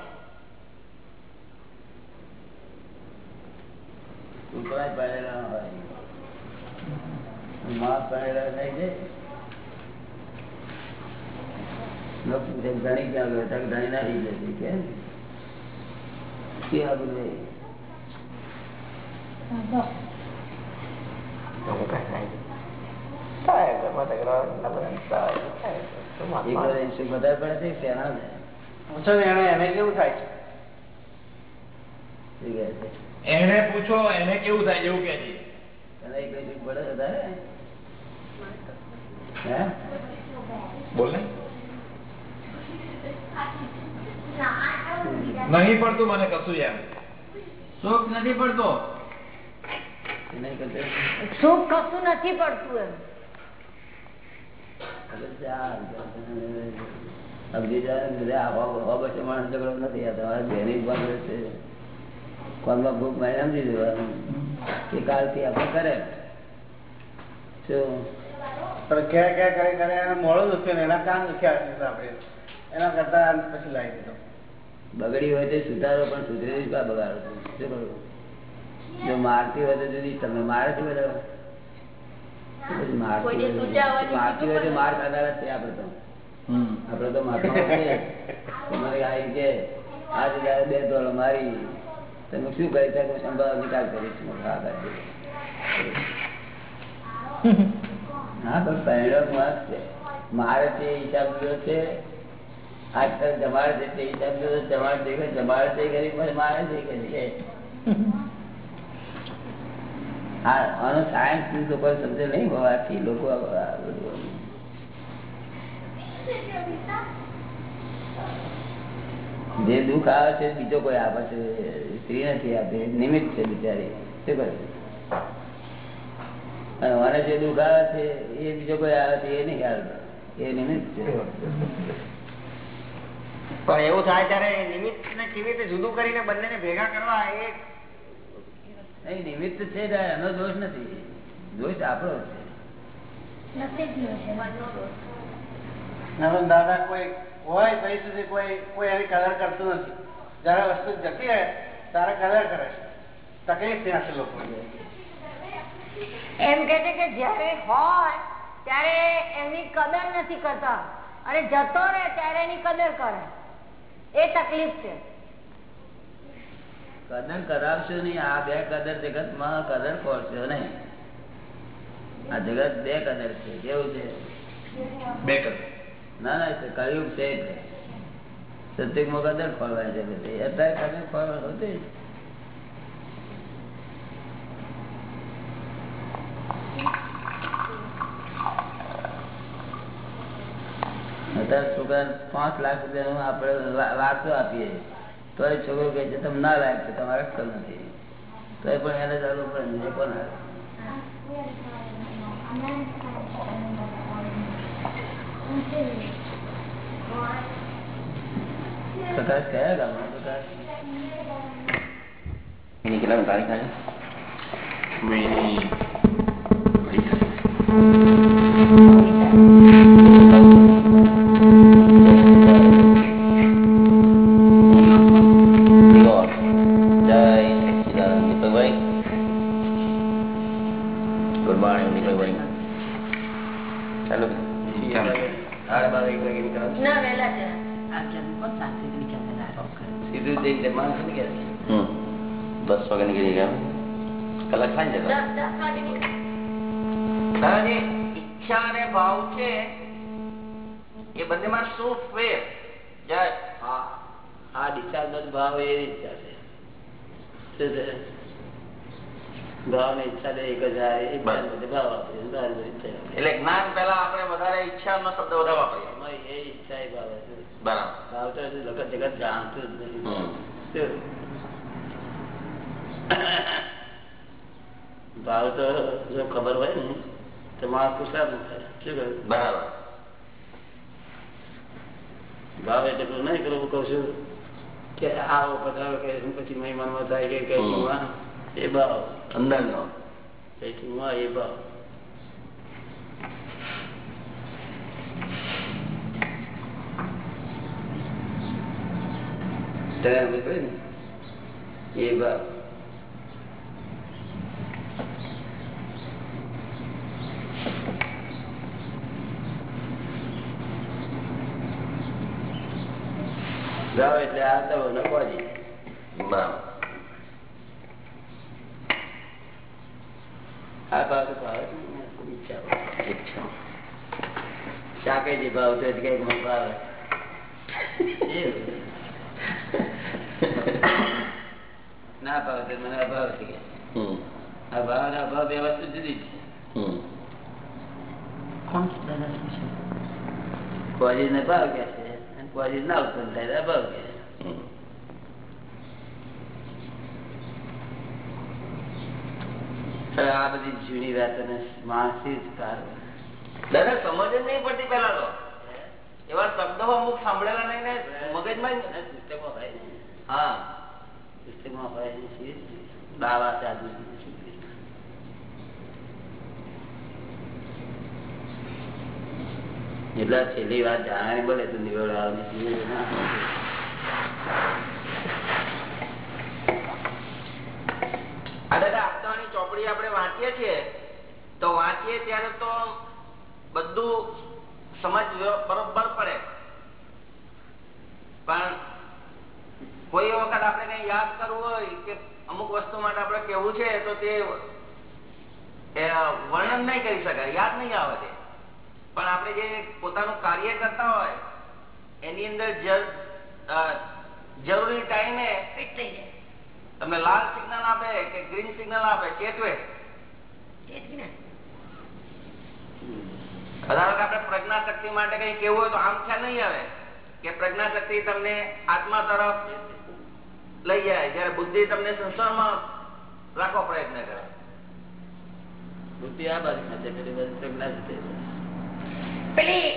[SPEAKER 1] હોય. થાય ધણી ક્યાં ગયો? ધણી ના રહી જતી કેમ? કે આ બધું
[SPEAKER 7] થાય, ઘરમાં ઝઘડા ના બધા થાય, થાય. શું
[SPEAKER 1] એક
[SPEAKER 7] વાંધો
[SPEAKER 1] વાર
[SPEAKER 7] નહીં.
[SPEAKER 10] એને
[SPEAKER 3] પૂછો કેવું થાય એવું કે બોલ નહીં પડતું મને કશું એમ
[SPEAKER 12] સુખ નથી પડતો?
[SPEAKER 5] સુખ કશું નથી પડતું એમ.
[SPEAKER 10] મોડું ને એના કાન દુખ્યા આપણે એના કરતા પછી લાવી
[SPEAKER 1] બગડી હોય તો સુધારો, પણ સુધરી બગાડો? શું કરું જો મારતી હોય તો જુદી, તમે મારે છે બધા મારતી હોય તો-
[SPEAKER 5] સુજાવવાની
[SPEAKER 1] મારતી હોય તો માર ખાનારા છે આપણે તો આપડે તો તમારે આવી કે આજે બે દોડો મારી તમે શું કરી શકો સંભાવ વિચાર કરીશ હા પણ પરિણામ મસ્ત છે. મારે તે હિસાબ લીધો છે આજકાલ જમાડે છે તે હિસાબ લીધો જમાડે જમાડે છે કરી પછી મારે છે કે છે આનો સાયન્સ લોકો સમજે નહીં, હોવાથી લોકો જે દુઃખ આવે છે, બીજો કોઈ આપે છે, સ્ત્રી નથી આપે, નિમિત્ત છે બિચારી. શું કરે અને મને જે દુઃખ આવે છે, એ બીજો કોઈ આવે છે, એ નહીં આવે. એ નિમિત્ત છે.
[SPEAKER 7] પણ એવું થાય ત્યારે નિમિત્ત ને કેવી રીતે જુદું કરીને બંને ભેગા કરવા, એ
[SPEAKER 1] નહીં નિમિત્ત છે એનો દોષ નથી. દોષ આપણો છે.
[SPEAKER 10] દાદા કોઈ હોય પછી સુધી કોઈ કોઈ એની કદર કરતું નથી. જયારે વસ્તુ જતી રહે ત્યારે કદર કરે છે. તકલીફ ત્યાં છે લોકો
[SPEAKER 5] એમ કે છે કે જ્યારે હોય ત્યારે એની કદર નથી કરતા. અને જતો રહે ત્યારે એની કદર કરે. એ તકલીફ છે.
[SPEAKER 1] કદર કરાવશો નહીં આ બે કદર જગતમાં કદર ખોરશો નહીં. આ જગત બે કદર છે કેવું છે?
[SPEAKER 3] બે કદર.
[SPEAKER 1] ના ના કયું છે સત્યુગમાં કદર ખોરવાય છે બધી. અત્યારે કદર ખોરવા હોતી અત્યારે છોકરા પાંચ લાખ રૂપિયા આપણે વારસો આપીએ. તો એ છોકરો કહે છે તમે ના લાયક છે તમારે અક્કલ નથી. તો એ પણ એને ચાલુ પડે કોણ આવે? પ્રકાશ કયા ગામનો પ્રકાશ?
[SPEAKER 13] એની કેટલા તારીખ ગુડ
[SPEAKER 3] શું ફેર? જય.
[SPEAKER 1] હા. આ discharge ભાવ એ ઈચ્છા છે ભાવ ઈચ્છા એક.
[SPEAKER 3] એટલે જ્ઞાન આપણે વધારે ઈચ્છા નો શબ્દ વધારે વાપરીએ.
[SPEAKER 1] એ ઈચ્છા એ ભાવ
[SPEAKER 3] બરાબર.
[SPEAKER 1] ભાવ તો હજુ જગત જાણતું જ નથી. ભાવ તો જો ખબર હોય ને તો માણસ થાય શું કહ્યું?
[SPEAKER 3] બરાબર.
[SPEAKER 1] ભાવ એટલે નહીં હું કહું છું. કે આવો પધારો કે પછી મહેમાનમાં થાય કે કઈ. એ ભાવ
[SPEAKER 13] અંદર નો
[SPEAKER 1] કઈ હું એ ભાવ? એ ભાવ ભાવ એટલે આવતા આ ભાવ તો ભાવ. ઈચ્છા શાકે જે ભાવ તો કંઈક મને ભાવે ના ભાવ તો મને અભાવ થઈ ગયા આ ભાવ ના અભાવ બે વસ્તુ જુદી જ છે.
[SPEAKER 13] હમ.
[SPEAKER 1] કોઝિસ ને ભાવ કે છે ના ઉત્પન્ન થાય તો અભાવ કે છે.
[SPEAKER 13] હમ
[SPEAKER 1] હવે આ બધી જૂની વાતોને માણસથી જ પાર
[SPEAKER 3] દાદા સમજ જ નહીં પડતી પેલા તો. એવા શબ્દો અમુક સાંભળેલા નહીં ને મગજમાં
[SPEAKER 1] પુસ્તકમાં હોય
[SPEAKER 3] હા.
[SPEAKER 1] પુસ્તકમાં હોય દાવા ચાલુ એટલા છેલ્લી વાત જાણે બોલે તો નિવડવાની
[SPEAKER 3] દાદા ચોપડી આપણે વાંચીએ છીએ, તો વાંચીએ ત્યારે તો બધું સમજ બરોબર પડે. પણ કોઈ વખત આપણે કઈ યાદ કરવું હોય કે અમુક વસ્તુ માટે આપણે કેવું છે, તો તે વર્ણન નહીં કરી શકાય, યાદ નહીં આવે તે. પણ આપણે જે પોતાનું કાર્ય કરતા હોય, એની અંદર જરૂરી ટાઈમે
[SPEAKER 5] ફિટ થઈ જાય.
[SPEAKER 3] તમને લાલ સિગ્નલ આપે કે ગ્રીન સિગ્નલ આપે? ચેતવે આપણે પ્રજ્ઞા શક્તિ માટે કઈ કેવું હોય તો આમ ખ્યાલ નહીં આવે કે પ્રજ્ઞા શક્તિ તમને આત્મા તરફ લઈ જાય. જયારે બુદ્ધિ તમને સંસારમાં રાખવા પ્રયત્ન કરે.
[SPEAKER 1] બુદ્ધિ આ બાજુ પ્રજ્ઞા જતી
[SPEAKER 5] પેલી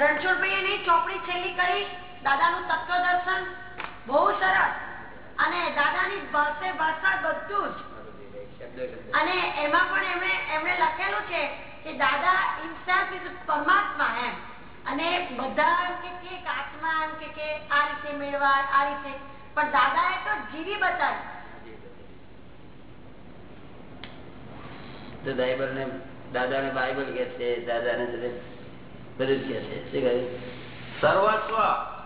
[SPEAKER 5] રણછોડભાઈ ચોપડી છેલ્લી કરી. દાદાનું તત્વ દર્શન બહુ સરસ. અને દાદાની ભાષે ભાષા બધું જ. અને એમાં પણ એમણે એમણે લખેલું છે કે દાદા himself ઇઝ પરમાત્મા એમ. અને બધા એમ કે કે આત્મા એમ કે કે આ રીતે મેળવા આ રીતે. પણ દાદાએ તો જીવી બતાવી.
[SPEAKER 1] તો બાઇબલ ને દાદા ને બાઇબલ કે છે દાદા ને બધું બધું કે છે. શું કહ્યું
[SPEAKER 3] સર્વસ્વ.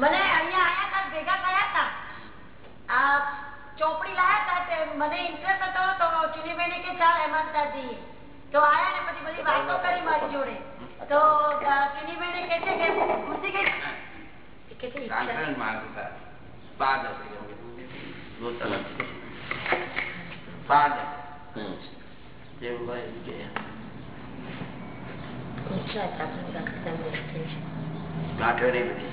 [SPEAKER 5] મને અહીંયા આયા હતા ભેગા થયા હતા આ ચોપડી લાયા હતા તે મને ઇન્ટરેસ્ટ હતો તો ચુનીબેને કે ચાલ હેમંત જઈએ તો આયા ને પછી બધી વાતો કરી મારી જોડે તો અ, ચુનીબેને કે છે કે ખુશી કે કે છે ઈચ્છા
[SPEAKER 1] કાંકરણ માર્ગ હતા. પાદ હશે એવું કીધું. ગોતલ હશે. પાદ હશે.
[SPEAKER 13] હમ
[SPEAKER 1] જેવું હોય એવું કે.
[SPEAKER 5] ઈચ્છા હતા પણ બધા ખતમ થઈ છે
[SPEAKER 1] ગાંઠો નહીં બધી.